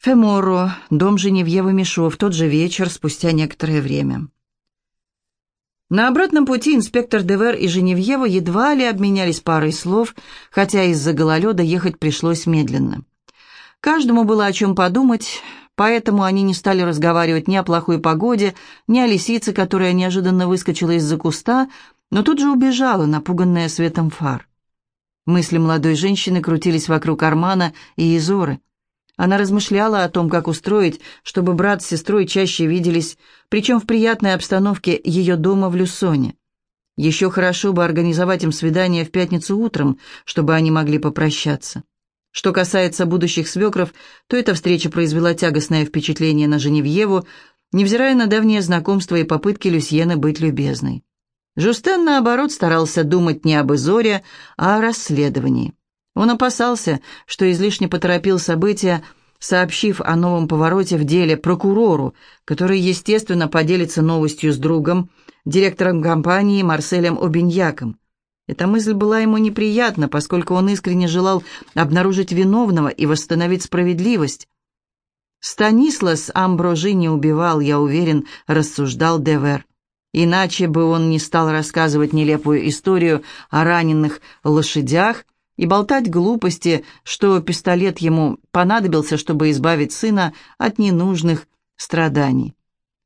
Феморо, дом Женевьевы Мишо, в тот же вечер, спустя некоторое время. На обратном пути инспектор Девер и Женевьева едва ли обменялись парой слов, хотя из-за гололеда ехать пришлось медленно. Каждому было о чем подумать, поэтому они не стали разговаривать ни о плохой погоде, ни о лисице, которая неожиданно выскочила из-за куста, но тут же убежала, напуганная светом фар. Мысли молодой женщины крутились вокруг Армана и Изоры. Она размышляла о том, как устроить, чтобы брат с сестрой чаще виделись, причем в приятной обстановке ее дома в Люсоне. Еще хорошо бы организовать им свидание в пятницу утром, чтобы они могли попрощаться. Что касается будущих свекров, то эта встреча произвела тягостное впечатление на Женевьеву, невзирая на давнее знакомство и попытки Люсьены быть любезной. Жустен, наоборот, старался думать не об Изоре, а о расследовании. Он опасался, что излишне поторопил события, сообщив о новом повороте в деле прокурору, который, естественно, поделится новостью с другом, директором компании Марселем Обиньяком. Эта мысль была ему неприятна, поскольку он искренне желал обнаружить виновного и восстановить справедливость. «Станислас Амброжи не убивал, я уверен», — рассуждал Девер. Иначе бы он не стал рассказывать нелепую историю о раненых лошадях, и болтать глупости, что пистолет ему понадобился, чтобы избавить сына от ненужных страданий.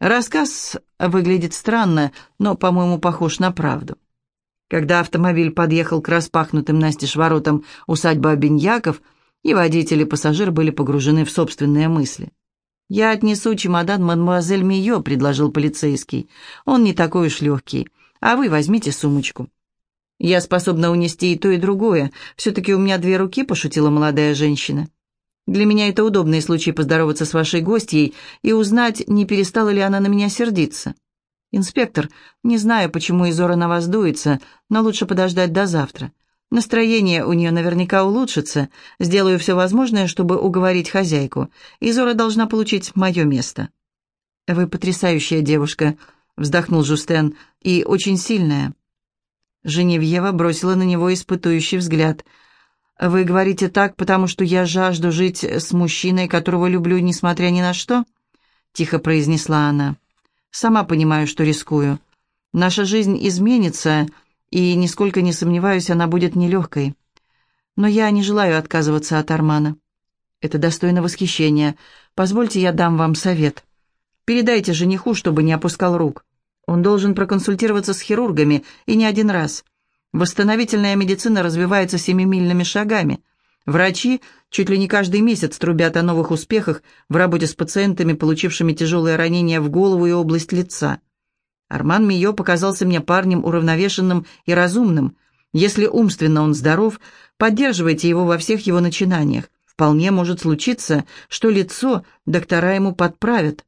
Рассказ выглядит странно, но, по-моему, похож на правду. Когда автомобиль подъехал к распахнутым настежь воротам усадьбы Обиньяков, и водитель и пассажир были погружены в собственные мысли. «Я отнесу чемодан мадемуазель Мио», — предложил полицейский. «Он не такой уж легкий. А вы возьмите сумочку». «Я способна унести и то, и другое. Все-таки у меня две руки», — пошутила молодая женщина. «Для меня это удобный случай поздороваться с вашей гостьей и узнать, не перестала ли она на меня сердиться». «Инспектор, не знаю, почему Изора на вас дуется, но лучше подождать до завтра. Настроение у нее наверняка улучшится. Сделаю все возможное, чтобы уговорить хозяйку. Изора должна получить мое место». «Вы потрясающая девушка», — вздохнул Жустен, — «и очень сильная». Женевьева бросила на него испытующий взгляд. «Вы говорите так, потому что я жажду жить с мужчиной, которого люблю, несмотря ни на что?» Тихо произнесла она. «Сама понимаю, что рискую. Наша жизнь изменится, и, нисколько не сомневаюсь, она будет нелегкой. Но я не желаю отказываться от Армана. Это достойно восхищения. Позвольте, я дам вам совет. Передайте жениху, чтобы не опускал рук. Он должен проконсультироваться с хирургами, и не один раз. Восстановительная медицина развивается семимильными шагами. Врачи чуть ли не каждый месяц трубят о новых успехах в работе с пациентами, получившими тяжелые ранения в голову и область лица. Арман Мио показался мне парнем уравновешенным и разумным. Если умственно он здоров, поддерживайте его во всех его начинаниях. Вполне может случиться, что лицо доктора ему подправят.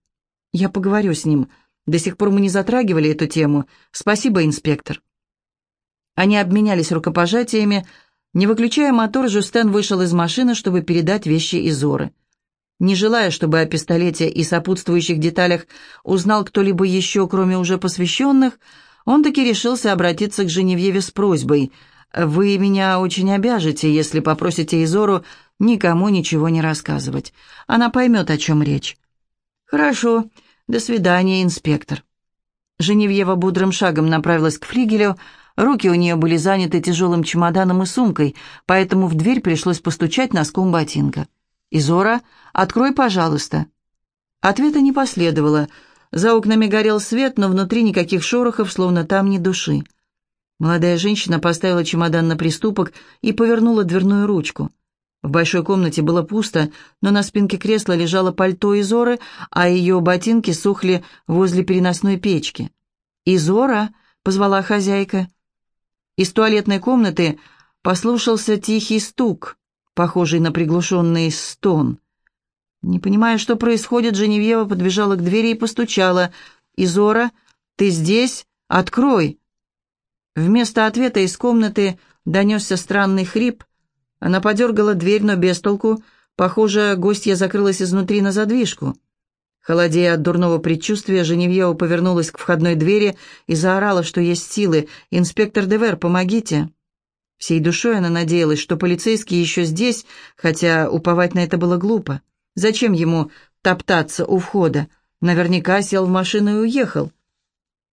Я поговорю с ним, — до сих пор мы не затрагивали эту тему. Спасибо, инспектор». Они обменялись рукопожатиями. Не выключая мотор, Жустен вышел из машины, чтобы передать вещи Изоры. Не желая, чтобы о пистолете и сопутствующих деталях узнал кто-либо еще, кроме уже посвященных, он таки решился обратиться к Женевьеве с просьбой. «Вы меня очень обяжете, если попросите Изору никому ничего не рассказывать. Она поймет, о чем речь». «Хорошо. «До свидания, инспектор». Женевьева бодрым шагом направилась к флигелю. Руки у нее были заняты тяжелым чемоданом и сумкой, поэтому в дверь пришлось постучать носком ботинка. «Изора, открой, пожалуйста». Ответа не последовало. За окнами горел свет, но внутри никаких шорохов, словно там ни души. Молодая женщина поставила чемодан на приступок и повернула дверную ручку. В большой комнате было пусто, но на спинке кресла лежало пальто Изоры, а ее ботинки сухли возле переносной печки. «Изора!» — позвала хозяйка. Из туалетной комнаты послушался тихий стук, похожий на приглушенный стон. Не понимая, что происходит, Женевьева подбежала к двери и постучала. «Изора, ты здесь? Открой!» Вместо ответа из комнаты донесся странный хрип — она подергала дверь, но без толку. Похоже, гостья закрылась изнутри на задвижку. Холодея от дурного предчувствия, Женевьева повернулась к входной двери и заорала, что есть силы. «Инспектор Девер, помогите!» Всей душой она надеялась, что полицейский еще здесь, хотя уповать на это было глупо. Зачем ему топтаться у входа? Наверняка сел в машину и уехал.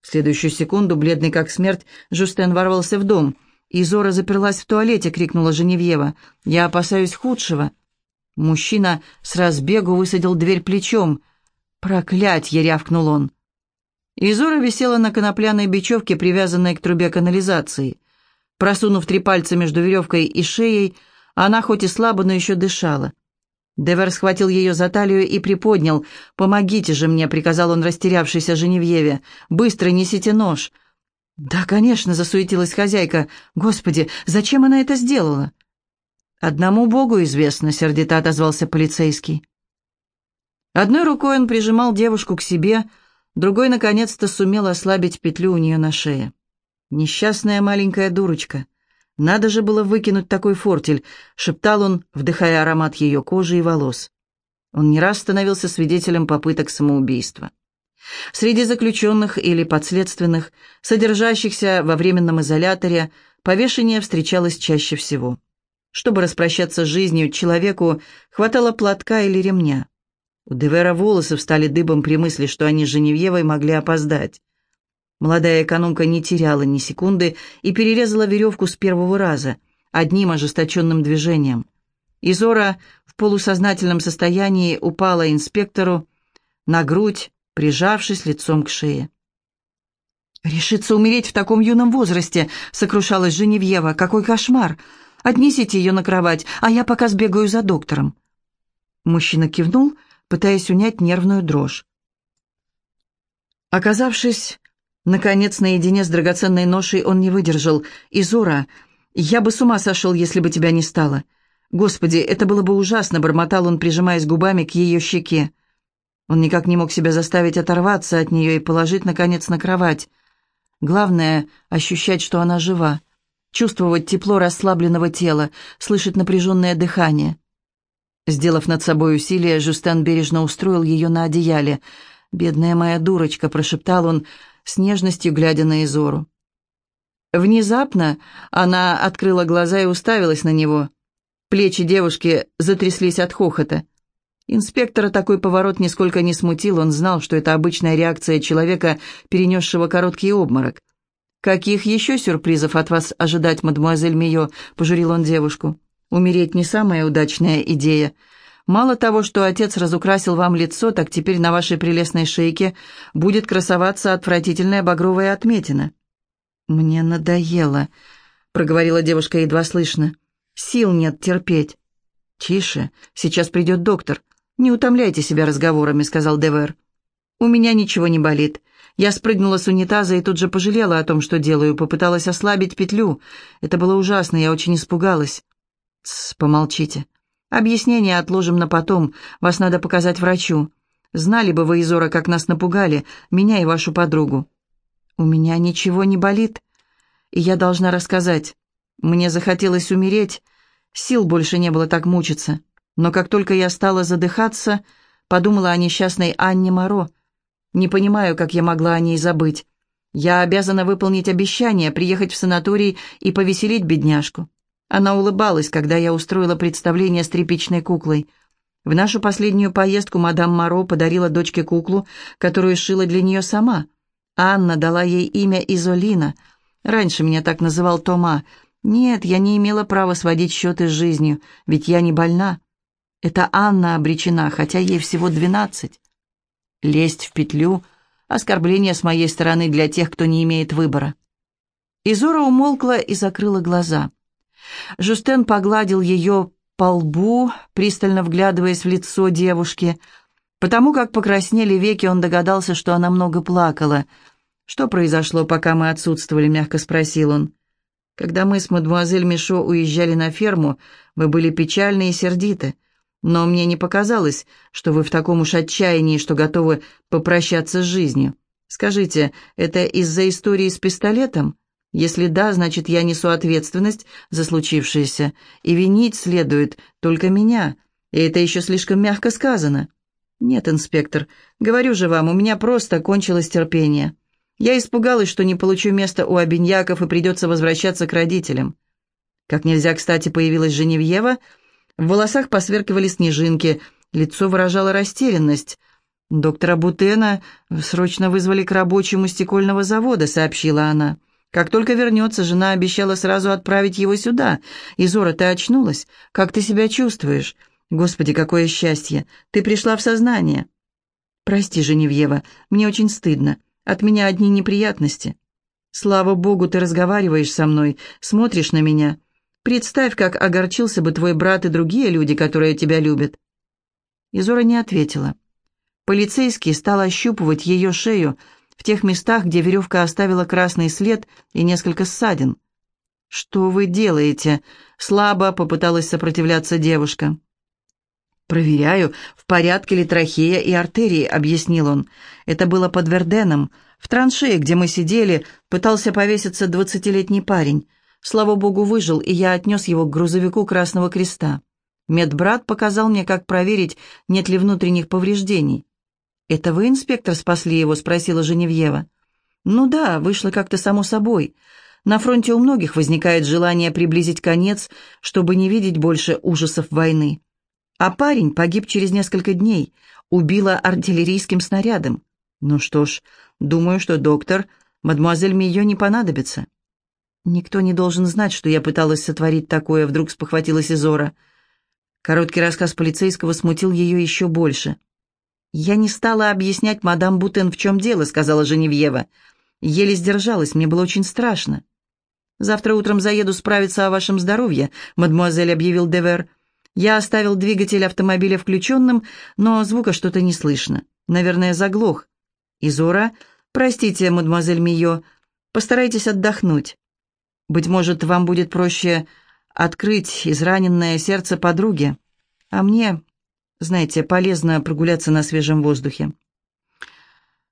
В следующую секунду, бледный как смерть, Жустен ворвался в дом. «Изора заперлась в туалете!» — крикнула Женевьева. «Я опасаюсь худшего!» Мужчина с разбегу высадил дверь плечом. «Проклятье!» — рявкнул он. Изора висела на конопляной бечевке, привязанной к трубе канализации. Просунув три пальца между веревкой и шеей, она хоть и слабо, но еще дышала. Девер схватил ее за талию и приподнял. «Помогите же мне», — приказал он растерявшейся Женевьеве. «Быстро несите нож». «Да, конечно», — засуетилась хозяйка. «Господи, зачем она это сделала?» «Одному Богу известно», — сердито отозвался полицейский. Одной рукой он прижимал девушку к себе, другой, наконец-то, сумел ослабить петлю у нее на шее. «Несчастная маленькая дурочка. Надо же было выкинуть такой фортель», — шептал он, вдыхая аромат ее кожи и волос. Он не раз становился свидетелем попыток самоубийства. Среди заключенных или подследственных, содержащихся во временном изоляторе, повешение встречалось чаще всего. Чтобы распрощаться с жизнью, человеку хватало платка или ремня. У Девера волосы встали дыбом при мысли, что они с Женевьевой могли опоздать. Молодая экономка не теряла ни секунды и перерезала веревку с первого раза, одним ожесточенным движением. Изора в полусознательном состоянии упала инспектору на грудь, прижавшись лицом к шее. «Решиться умереть в таком юном возрасте!» — сокрушалась Женевьева. «Какой кошмар! Отнесите ее на кровать, а я пока сбегаю за доктором». Мужчина кивнул, пытаясь унять нервную дрожь. Оказавшись Наконец, наедине с драгоценной ношей он не выдержал. «Изора, я бы с ума сошел, если бы тебя не стало. Господи, это было бы ужасно», — бормотал он, прижимаясь губами к ее щеке. Он никак не мог себя заставить оторваться от нее и положить, наконец, на кровать. Главное — ощущать, что она жива, чувствовать тепло расслабленного тела, слышать напряженное дыхание. Сделав над собой усилие, Жустан бережно устроил ее на одеяле. «Бедная моя дурочка», — прошептал он, с нежностью глядя на Изору. Внезапно она открыла глаза и уставилась на него. Плечи девушки затряслись от хохота. Инспектора такой поворот нисколько не смутил, он знал, что это обычная реакция человека, перенесшего короткий обморок. «Каких еще сюрпризов от вас ожидать, мадемуазель Мио?» — пожурил он девушку. «Умереть не самая удачная идея. Мало того, что отец разукрасил вам лицо, так теперь на вашей прелестной шейке будет красоваться отвратительная багровая отметина». «Мне надоело», — проговорила девушка едва слышно. «Сил нет терпеть». «Тише, сейчас придет доктор. Не утомляйте себя разговорами», — сказал Девер. «У меня ничего не болит. Я спрыгнула с унитаза и тут же пожалела о том, что делаю, попыталась ослабить петлю. Это было ужасно, я очень испугалась». «Тсс, помолчите. Объяснение отложим на потом. Вас надо показать врачу. Знали бы вы, Изора, как нас напугали, меня и вашу подругу. У меня ничего не болит, и я должна рассказать. Мне захотелось умереть, сил больше не было так мучиться. Но как только я стала задыхаться, подумала о несчастной Анне Моро. Не понимаю, как я могла о ней забыть. Я обязана выполнить обещание, приехать в санаторий и повеселить бедняжку. Она улыбалась, когда я устроила представление с тряпичной куклой. В нашу последнюю поездку мадам Моро подарила дочке куклу, которую шила для нее сама. Анна дала ей имя Изолина. Раньше меня так называл Тома. Нет, я не имела права сводить счеты с жизнью, ведь я не больна. Это Анна обречена, хотя ей всего двенадцать. Лезть в петлю — оскорбление с моей стороны для тех, кто не имеет выбора. Изора умолкла и закрыла глаза. Жустен погладил ее по лбу, пристально вглядываясь в лицо девушки. Потому как покраснели веки, он догадался, что она много плакала. «Что произошло, пока мы отсутствовали?» — мягко спросил он. «Когда мы с мадемуазель Мишо уезжали на ферму, вы были печальны и сердиты. Но мне не показалось, что вы в таком уж отчаянии, что готовы попрощаться с жизнью. Скажите, это из-за истории с пистолетом?» Если да, значит, я несу ответственность за случившееся, и винить следует только меня, и это еще слишком мягко сказано. Нет, инспектор, говорю же вам, у меня просто кончилось терпение. Я испугалась, что не получу место у обиньяков и придется возвращаться к родителям. Как нельзя, кстати, появилась Женевьева, в волосах посверкивали снежинки, Лицо выражало растерянность. «Доктора Бутена срочно вызвали к рабочему стекольного завода», — сообщила она. «Как только вернется, жена обещала сразу отправить его сюда. Изора, ты очнулась? Как ты себя чувствуешь? Господи, какое счастье! Ты пришла в сознание!» «Прости, Женевьева, мне очень стыдно. От меня одни неприятности. Слава Богу, ты разговариваешь со мной, смотришь на меня. Представь, как огорчился бы твой брат и другие люди, которые тебя любят». Изора не ответила. Полицейский стал ощупывать ее шею в тех местах, где веревка оставила красный след и несколько ссадин. «Что вы делаете?» — слабо попыталась сопротивляться девушка. «Проверяю, в порядке ли трахея и артерии», — объяснил он. «Это было под Верденом. В траншее, где мы сидели, пытался повеситься двадцатилетний парень. Слава богу, выжил, и я отнес его к грузовику Красного Креста. Медбрат показал мне, как проверить, нет ли внутренних повреждений. «Это вы, инспектор, спасли его?» — спросила Женевьева. «Ну да, вышло как-то само собой. На фронте у многих возникает желание приблизить конец, чтобы не видеть больше ужасов войны. А парень погиб через несколько дней, убила артиллерийским снарядом. Ну что ж, думаю, что доктор, мадемуазель Мийо не понадобится». «Никто не должен знать, что я пыталась сотворить такое», — вдруг спохватилась Изора. Короткий рассказ полицейского смутил ее еще больше. «Я не стала объяснять мадам Бутен, в чем дело», — сказала Женевьева. «Еле сдержалась, мне было очень страшно». «Завтра утром заеду справиться о вашем здоровье», — мадемуазель объявил Девер. «Я оставил двигатель автомобиля включенным, но звука что-то не слышно. Наверное, заглох». «Изора, простите, мадемуазель Мио, постарайтесь отдохнуть. Быть может, вам будет проще открыть израненное сердце подруги, а мне знаете, полезно прогуляться на свежем воздухе.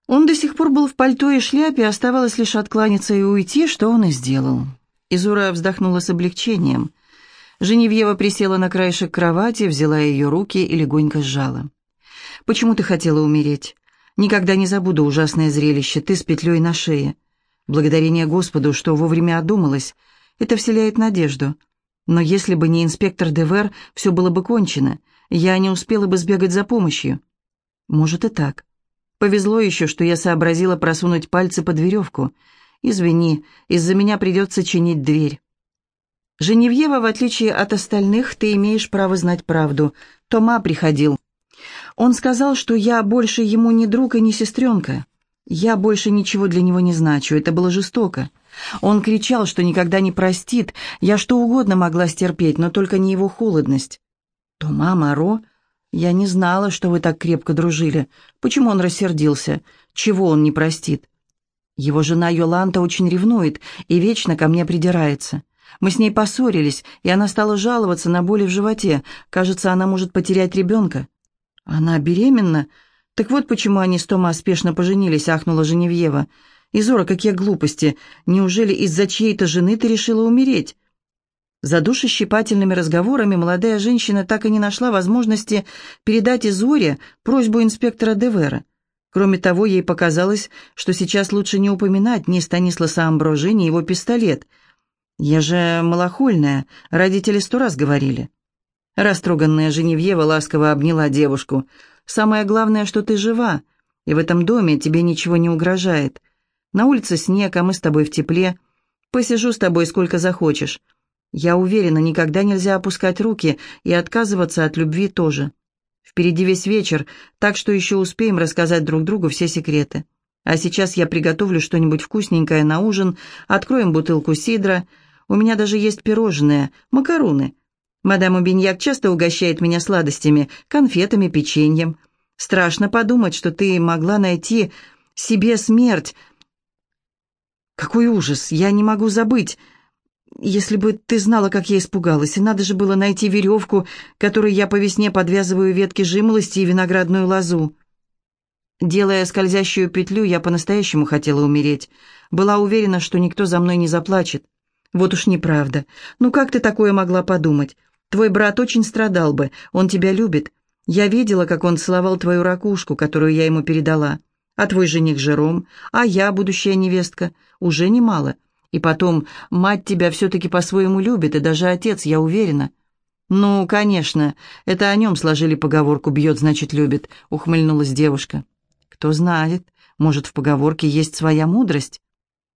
Он до сих пор был в пальто и шляпе, оставалось лишь откланяться и уйти, что он и сделал. Изура вздохнула с облегчением. Женевьева присела на краешек кровати, взяла ее руки и легонько сжала. «Почему ты хотела умереть? Никогда не забуду ужасное зрелище, ты с петлей на шее. Благодарение Господу, что вовремя одумалась, это вселяет надежду. Но если бы не инспектор Девер, все было бы кончено я не успела бы сбегать за помощью. Может и так. Повезло еще, что я сообразила просунуть пальцы под веревку. Извини, из-за меня придется чинить дверь. Женевьева, в отличие от остальных, ты имеешь право знать правду. Тома приходил. Он сказал, что я больше ему не друг и не сестренка. Я больше ничего для него не значу, это было жестоко. Он кричал, что никогда не простит, я что угодно могла стерпеть, но только не его холодность. «Тома Маро? Я не знала, что вы так крепко дружили. Почему он рассердился? Чего он не простит?» Его жена Йоланта очень ревнует и вечно ко мне придирается. Мы с ней поссорились, и она стала жаловаться на боли в животе. Кажется, она может потерять ребенка. Она беременна? Так вот почему они с Тома спешно поженились, ахнула Женевьева. Изора, какие глупости! Неужели из-за чьей-то жены ты решила умереть? За душещипательными разговорами молодая женщина так и не нашла возможности передать Изоре просьбу инспектора Девера. Кроме того, ей показалось, что сейчас лучше не упоминать ни Станисласа Амброжи, ни его пистолет. «Я же малохольная, родители сто раз говорили». Растроганная Женевьева ласково обняла девушку. «Самое главное, что ты жива, и в этом доме тебе ничего не угрожает. На улице снег, а мы с тобой в тепле. Посижу с тобой сколько захочешь. Я уверена, никогда нельзя опускать руки и отказываться от любви тоже. Впереди весь вечер, так что еще успеем рассказать друг другу все секреты. А сейчас я приготовлю что-нибудь вкусненькое на ужин, откроем бутылку сидра. У меня даже есть пирожные, макаруны. Мадам Убиньяк часто угощает меня сладостями, конфетами, печеньем. Страшно подумать, что ты могла найти себе смерть. Какой ужас, я не могу забыть. Если бы ты знала, как я испугалась, и надо же было найти веревку, которой я по весне подвязываю ветки жимолости и виноградную лозу. Делая скользящую петлю, я по-настоящему хотела умереть. Была уверена, что никто за мной не заплачет. Вот уж неправда. Ну как ты такое могла подумать? Твой брат очень страдал бы, он тебя любит. Я видела, как он целовал твою ракушку, которую я ему передала. А твой жених Жером, а я, будущая невестка, уже немало. И потом, мать тебя все-таки по-своему любит, и даже отец, я уверена. «Ну, конечно, это о нем сложили поговорку «бьет, значит, любит», — ухмыльнулась девушка. «Кто знает, может, в поговорке есть своя мудрость?»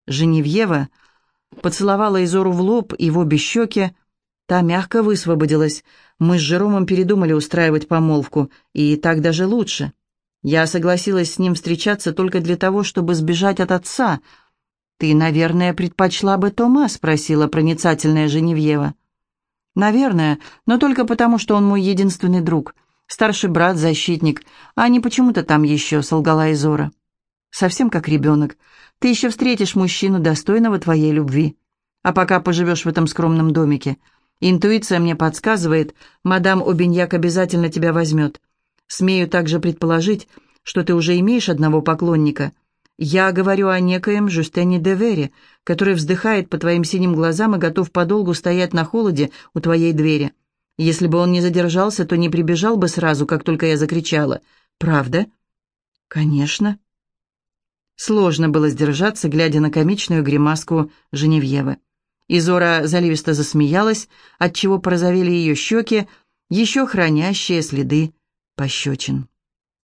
Женевьева поцеловала Изору в лоб и в обе щеки. Та мягко высвободилась. Мы с Жеромом передумали устраивать помолвку, и так даже лучше. Я согласилась с ним встречаться только для того, чтобы сбежать от отца. «Ты, наверное, предпочла бы Тома?» — спросила проницательная Женевьева. «Наверное, но только потому, что он мой единственный друг. Старший брат, защитник, а не почему-то там еще», — солгала Изора. «Совсем как ребенок. Ты еще встретишь мужчину, достойного твоей любви. А пока поживешь в этом скромном домике. Интуиция мне подсказывает, мадам Обиньяк обязательно тебя возьмет. Смею также предположить, что ты уже имеешь одного поклонника. Я говорю о некоем Жюстене де Вере, который вздыхает по твоим синим глазам и готов подолгу стоять на холоде у твоей двери. Если бы он не задержался, то не прибежал бы сразу, как только я закричала. Правда? Конечно. Сложно было сдержаться, глядя на комичную гримаску Женевьевы. Изора заливисто засмеялась, отчего порозовели ее щеки, еще хранящие следы пощечин.